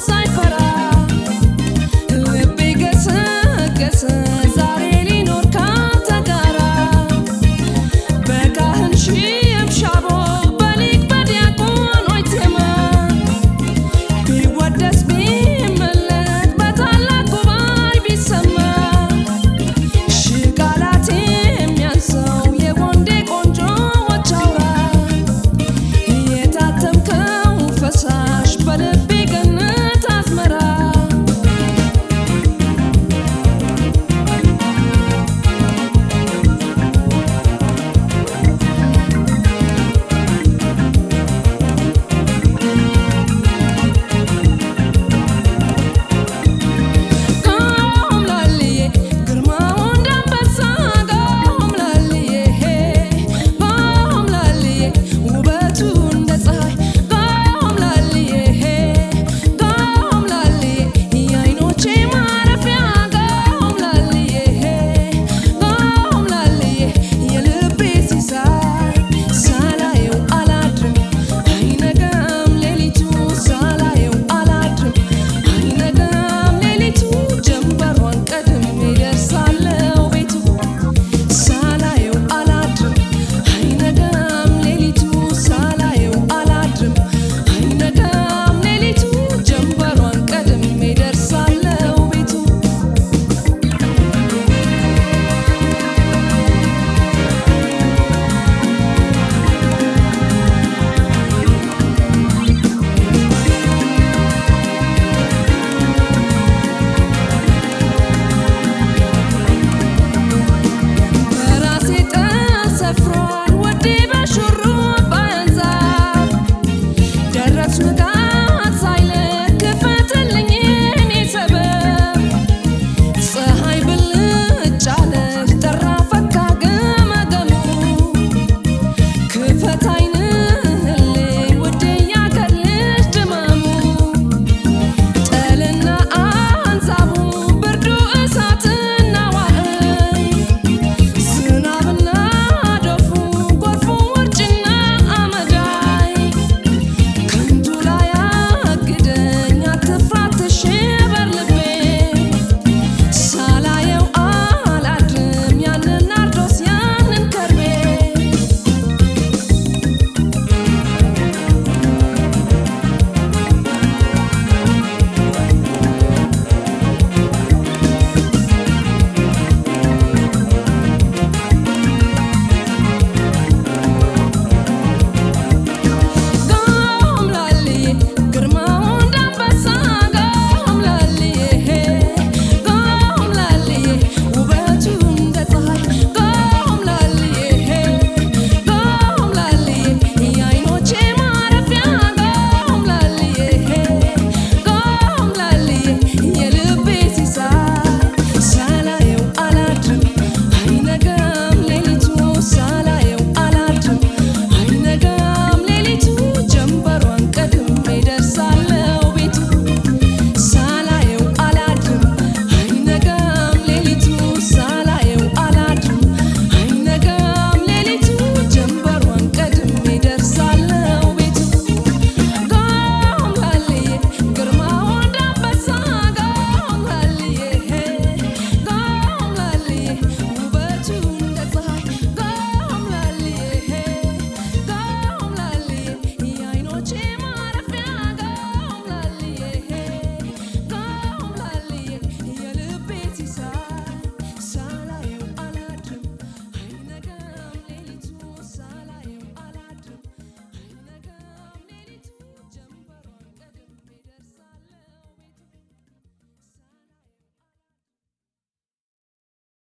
sign for